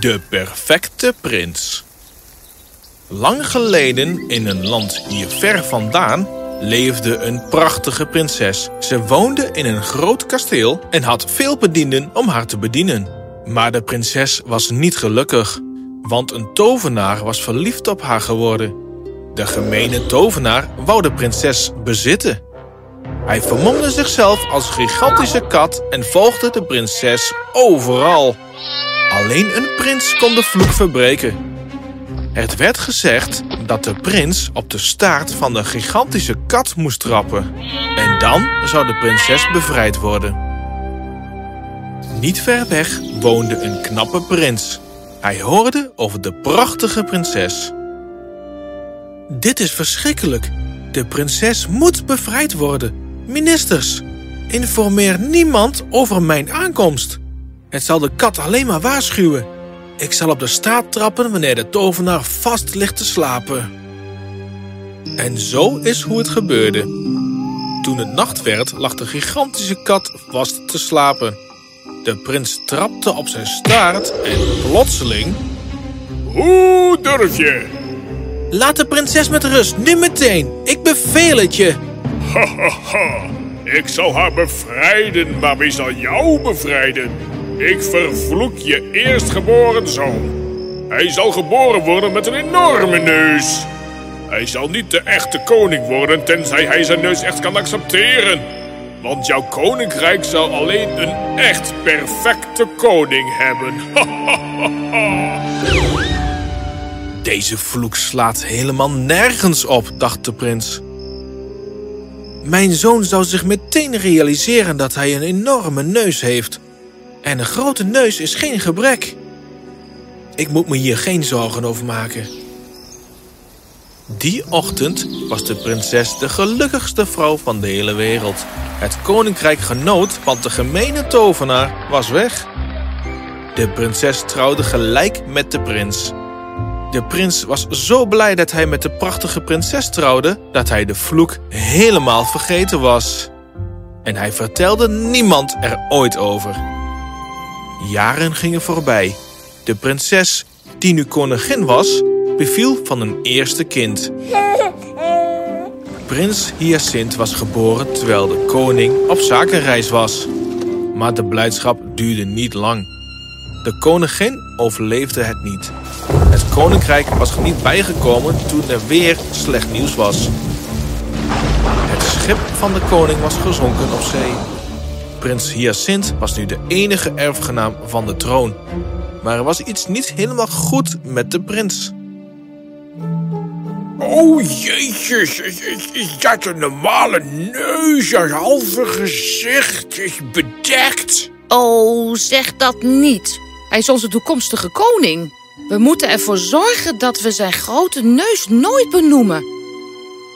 De perfecte prins. Lang geleden in een land hier ver vandaan leefde een prachtige prinses. Ze woonde in een groot kasteel en had veel bedienden om haar te bedienen. Maar de prinses was niet gelukkig, want een tovenaar was verliefd op haar geworden. De gemene tovenaar wou de prinses bezitten. Hij vermomde zichzelf als gigantische kat en volgde de prinses overal. Alleen een prins kon de vloek verbreken. Het werd gezegd dat de prins op de staart van de gigantische kat moest trappen. En dan zou de prinses bevrijd worden. Niet ver weg woonde een knappe prins. Hij hoorde over de prachtige prinses. Dit is verschrikkelijk. De prinses moet bevrijd worden. Ministers, informeer niemand over mijn aankomst. Het zal de kat alleen maar waarschuwen. Ik zal op de staat trappen wanneer de tovenaar vast ligt te slapen. En zo is hoe het gebeurde. Toen het nacht werd, lag de gigantische kat vast te slapen. De prins trapte op zijn staart en plotseling... Hoe durf je? Laat de prinses met rust, nu meteen. Ik beveel het je. Ha, ha, ha. Ik zal haar bevrijden, maar wie zal jou bevrijden? Ik vervloek je eerstgeboren zoon. Hij zal geboren worden met een enorme neus. Hij zal niet de echte koning worden tenzij hij zijn neus echt kan accepteren. Want jouw koninkrijk zal alleen een echt perfecte koning hebben. Deze vloek slaat helemaal nergens op, dacht de prins. Mijn zoon zou zich meteen realiseren dat hij een enorme neus heeft. En een grote neus is geen gebrek. Ik moet me hier geen zorgen over maken. Die ochtend was de prinses de gelukkigste vrouw van de hele wereld. Het koninkrijk genoot, want de gemene tovenaar was weg. De prinses trouwde gelijk met de prins. De prins was zo blij dat hij met de prachtige prinses trouwde... dat hij de vloek helemaal vergeten was. En hij vertelde niemand er ooit over. Jaren gingen voorbij. De prinses, die nu koningin was, beviel van een eerste kind. Prins Hyacint was geboren terwijl de koning op zakenreis was. Maar de blijdschap duurde niet lang. De koningin overleefde het niet. Het koninkrijk was er niet bijgekomen toen er weer slecht nieuws was. Het schip van de koning was gezonken op zee. Prins Hyacint was nu de enige erfgenaam van de troon. Maar er was iets niet helemaal goed met de prins. Oh jeetjes, is dat een normale neus? Een halve gezicht is bedekt. Oh, zeg dat niet. Hij is onze toekomstige koning. We moeten ervoor zorgen dat we zijn grote neus nooit benoemen.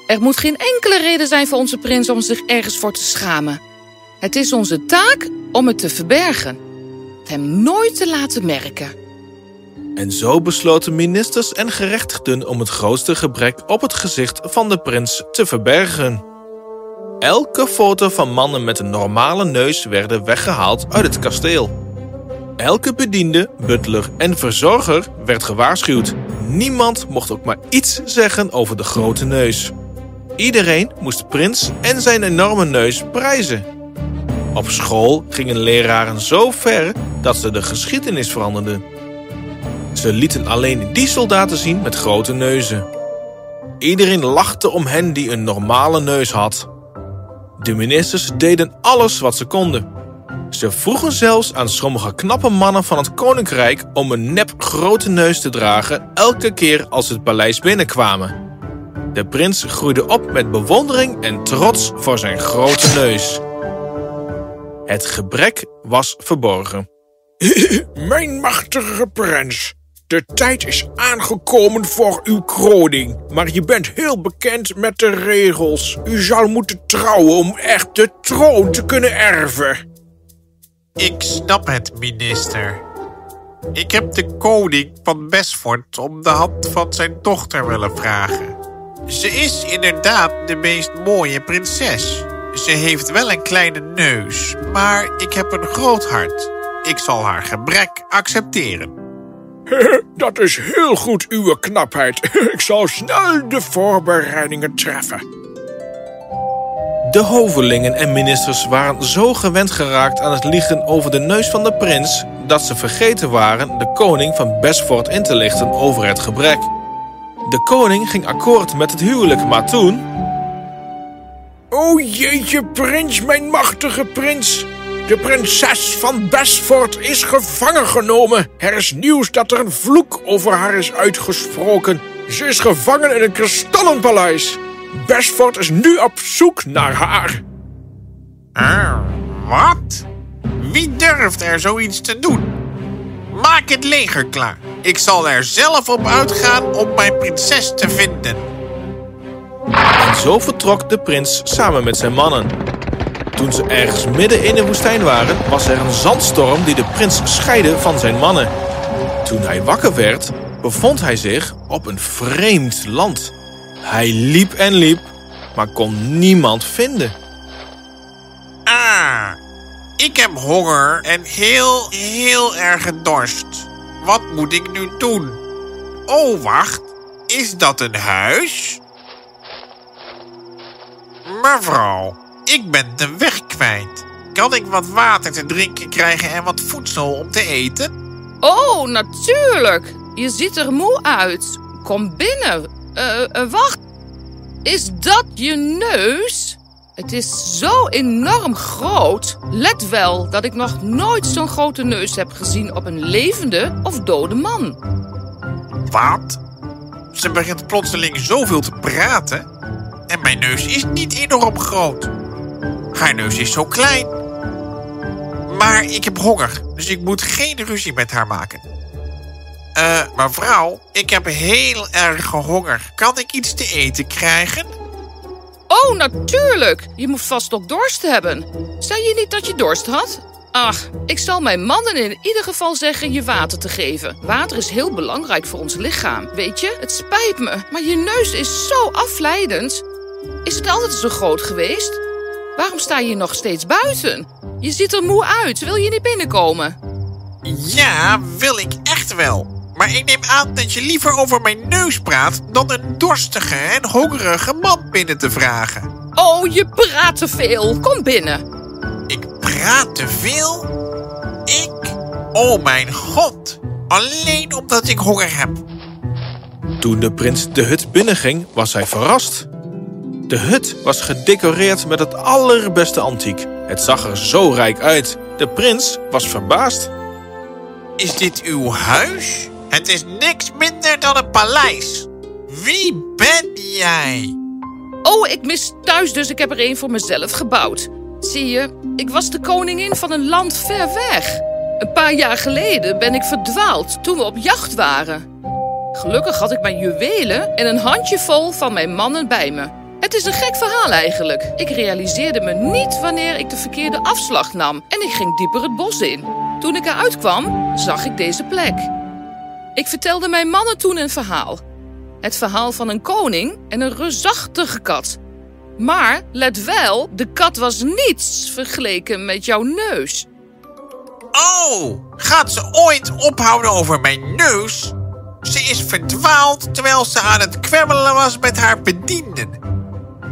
Er moet geen enkele reden zijn voor onze prins om zich ergens voor te schamen. Het is onze taak om het te verbergen. Hem nooit te laten merken. En zo besloten ministers en gerechtigden om het grootste gebrek op het gezicht van de prins te verbergen. Elke foto van mannen met een normale neus werden weggehaald uit het kasteel. Elke bediende, butler en verzorger werd gewaarschuwd. Niemand mocht ook maar iets zeggen over de grote neus. Iedereen moest prins en zijn enorme neus prijzen. Op school gingen leraren zo ver dat ze de geschiedenis veranderden. Ze lieten alleen die soldaten zien met grote neuzen. Iedereen lachte om hen die een normale neus had. De ministers deden alles wat ze konden. Ze vroegen zelfs aan sommige knappe mannen van het koninkrijk om een nep grote neus te dragen elke keer als ze het paleis binnenkwamen. De prins groeide op met bewondering en trots voor zijn grote neus. Het gebrek was verborgen. Mijn machtige prins, de tijd is aangekomen voor uw kroning. Maar je bent heel bekend met de regels. U zal moeten trouwen om echt de troon te kunnen erven. Ik snap het, minister. Ik heb de koning van Besford om de hand van zijn dochter willen vragen. Ze is inderdaad de meest mooie prinses. Ze heeft wel een kleine neus, maar ik heb een groot hart. Ik zal haar gebrek accepteren. Dat is heel goed, uw knapheid. Ik zal snel de voorbereidingen treffen. De hovelingen en ministers waren zo gewend geraakt aan het liegen over de neus van de prins... dat ze vergeten waren de koning van Besford in te lichten over het gebrek. De koning ging akkoord met het huwelijk, maar toen... O jeetje, prins, mijn machtige prins. De prinses van Besford is gevangen genomen. Er is nieuws dat er een vloek over haar is uitgesproken. Ze is gevangen in een kristallenpaleis. Besford is nu op zoek naar haar. Ah, wat? Wie durft er zoiets te doen? Maak het leger klaar. Ik zal er zelf op uitgaan om mijn prinses te vinden. En zo vertrok de prins samen met zijn mannen. Toen ze ergens midden in de woestijn waren, was er een zandstorm die de prins scheidde van zijn mannen. Toen hij wakker werd, bevond hij zich op een vreemd land. Hij liep en liep, maar kon niemand vinden. Ah, ik heb honger en heel, heel erg dorst. Wat moet ik nu doen? Oh, wacht. Is dat een huis? Mevrouw, ik ben de weg kwijt. Kan ik wat water te drinken krijgen en wat voedsel om te eten? Oh, natuurlijk. Je ziet er moe uit. Kom binnen. Eh, wacht. Is dat je neus? Het is zo enorm groot. Let wel dat ik nog nooit zo'n grote neus heb gezien op een levende of dode man. Wat? Ze begint plotseling zoveel te praten. En mijn neus is niet enorm groot. Haar neus is zo klein. Maar ik heb honger, dus ik moet geen ruzie met haar maken. Eh, mevrouw, ik heb heel erg honger. Kan ik iets te eten krijgen? Oh, natuurlijk. Je moet vast ook dorst hebben. Zei je niet dat je dorst had? Ach, ik zal mijn mannen in ieder geval zeggen je water te geven. Water is heel belangrijk voor ons lichaam. Weet je, het spijt me, maar je neus is zo afleidend. Is het altijd zo groot geweest? Waarom sta je nog steeds buiten? Je ziet er moe uit. Wil je niet binnenkomen? Ja, wil ik echt wel. Maar ik neem aan dat je liever over mijn neus praat dan een dorstige en hongerige man binnen te vragen. Oh, je praat te veel. Kom binnen. Ik praat te veel? Ik? Oh mijn god. Alleen omdat ik honger heb. Toen de prins de hut binnenging, was hij verrast. De hut was gedecoreerd met het allerbeste antiek. Het zag er zo rijk uit. De prins was verbaasd. Is dit uw huis? Het is niks minder dan een paleis. Wie ben jij? Oh, ik mis thuis, dus ik heb er een voor mezelf gebouwd. Zie je, ik was de koningin van een land ver weg. Een paar jaar geleden ben ik verdwaald toen we op jacht waren. Gelukkig had ik mijn juwelen en een handjevol van mijn mannen bij me. Het is een gek verhaal eigenlijk. Ik realiseerde me niet wanneer ik de verkeerde afslag nam en ik ging dieper het bos in. Toen ik eruit kwam, zag ik deze plek. Ik vertelde mijn mannen toen een verhaal. Het verhaal van een koning en een reusachtige kat. Maar let wel, de kat was niets vergeleken met jouw neus. Oh, gaat ze ooit ophouden over mijn neus? Ze is verdwaald terwijl ze aan het kwebbelen was met haar bedienden.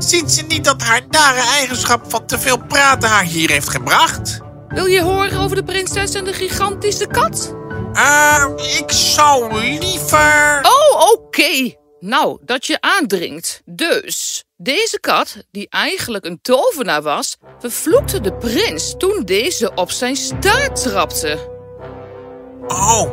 Ziet ze niet dat haar nare eigenschap van te veel praten haar hier heeft gebracht? Wil je horen over de prinses en de gigantische kat? Uh, ik zou liever... Oh, oké. Nou, dat je aandringt. Dus, deze kat, die eigenlijk een tovenaar was, vervloekte de prins toen deze op zijn staart trapte. Oh,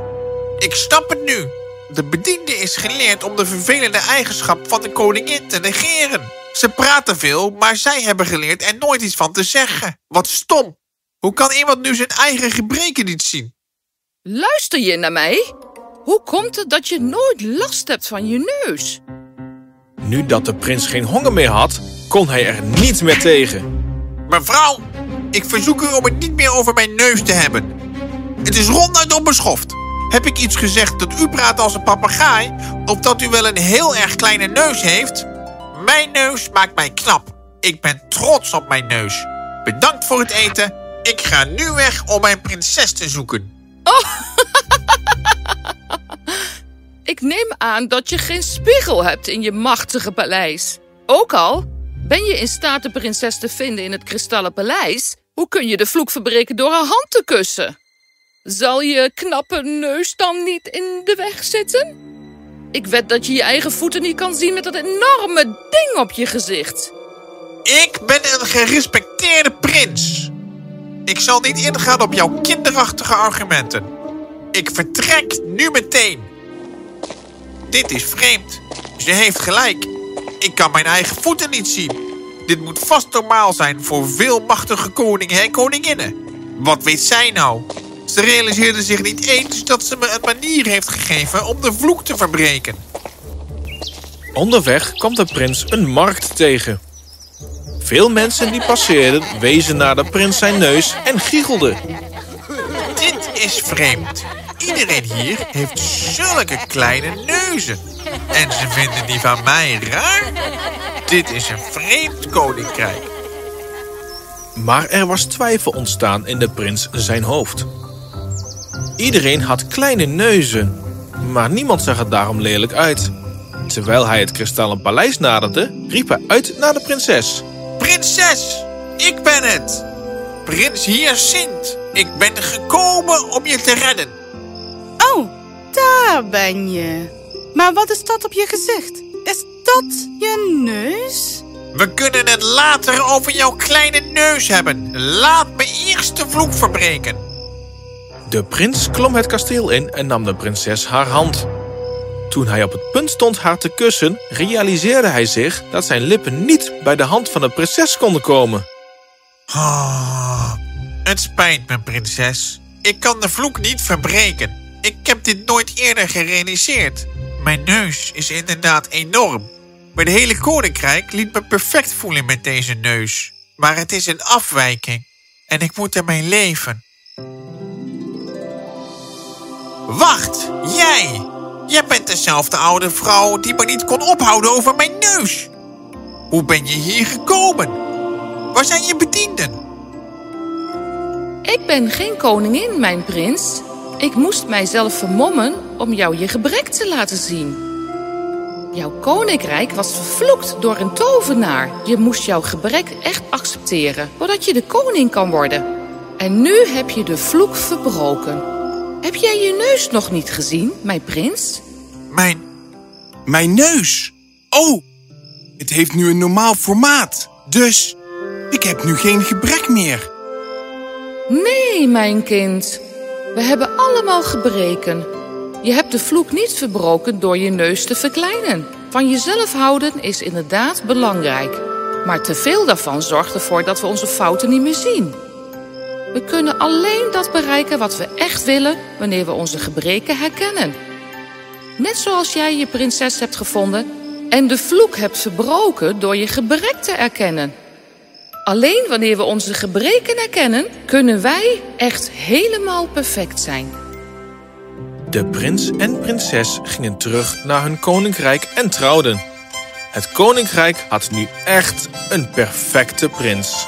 ik snap het nu. De bediende is geleerd om de vervelende eigenschap van de koningin te negeren. Ze praten veel, maar zij hebben geleerd er nooit iets van te zeggen. Wat stom. Hoe kan iemand nu zijn eigen gebreken niet zien? Luister je naar mij? Hoe komt het dat je nooit last hebt van je neus? Nu dat de prins geen honger meer had, kon hij er niet meer tegen. Mevrouw, ik verzoek u om het niet meer over mijn neus te hebben. Het is ronduit onbeschoft. Heb ik iets gezegd dat u praat als een papegaai... of dat u wel een heel erg kleine neus heeft? Mijn neus maakt mij knap. Ik ben trots op mijn neus. Bedankt voor het eten. Ik ga nu weg om mijn prinses te zoeken. Oh. Ik neem aan dat je geen spiegel hebt in je machtige paleis. Ook al ben je in staat de prinses te vinden in het kristallen paleis, hoe kun je de vloek verbreken door haar hand te kussen? Zal je knappe neus dan niet in de weg zitten? Ik wed dat je je eigen voeten niet kan zien met dat enorme ding op je gezicht. Ik ben een gerespecteerde prins. Ik zal niet ingaan op jouw kinderachtige argumenten. Ik vertrek nu meteen. Dit is vreemd. Ze heeft gelijk. Ik kan mijn eigen voeten niet zien. Dit moet vast normaal zijn voor veel machtige koningen en koninginnen. Wat weet zij nou? Ze realiseerde zich niet eens dat ze me een manier heeft gegeven om de vloek te verbreken. Onderweg komt de prins een markt tegen. Veel mensen die passeerden wezen naar de prins zijn neus en giechelden. Dit is vreemd. Iedereen hier heeft zulke kleine neuzen. En ze vinden die van mij raar? Dit is een vreemd koninkrijk. Maar er was twijfel ontstaan in de prins zijn hoofd. Iedereen had kleine neuzen, maar niemand zag er daarom lelijk uit. Terwijl hij het kristallen paleis naderde, riep hij uit naar de prinses. Prinses, ik ben het. Prins Hyacint, ik ben gekomen om je te redden. Oh, daar ben je. Maar wat is dat op je gezicht? Is dat je neus? We kunnen het later over jouw kleine neus hebben. Laat me eerst de vloek verbreken. De prins klom het kasteel in en nam de prinses haar hand. Toen hij op het punt stond haar te kussen, realiseerde hij zich dat zijn lippen niet bij de hand van de prinses konden komen. Oh, het spijt me, prinses. Ik kan de vloek niet verbreken. Ik heb dit nooit eerder gerealiseerd. Mijn neus is inderdaad enorm. De hele koninkrijk liet me perfect voelen met deze neus. Maar het is een afwijking. En ik moet ermee leven. Wacht, jij! Jij bent dezelfde oude vrouw die me niet kon ophouden over mijn neus. Hoe ben je hier gekomen? Waar zijn je bedienden? Ik ben geen koningin, mijn prins. Ik moest mijzelf vermommen om jou je gebrek te laten zien. Jouw koninkrijk was vervloekt door een tovenaar. Je moest jouw gebrek echt accepteren, zodat je de koning kan worden. En nu heb je de vloek verbroken. Heb jij je neus nog niet gezien, mijn prins? Mijn... Mijn neus. Oh, het heeft nu een normaal formaat. Dus ik heb nu geen gebrek meer. Nee, mijn kind. We hebben allemaal gebreken. Je hebt de vloek niet verbroken door je neus te verkleinen. Van jezelf houden is inderdaad belangrijk. Maar te veel daarvan zorgt ervoor dat we onze fouten niet meer zien. We kunnen alleen dat bereiken wat we echt willen wanneer we onze gebreken herkennen. Net zoals jij je prinses hebt gevonden en de vloek hebt verbroken door je gebrek te erkennen. Alleen wanneer we onze gebreken erkennen, kunnen wij echt helemaal perfect zijn. De prins en prinses gingen terug naar hun koninkrijk en trouwden. Het koninkrijk had nu echt een perfecte prins.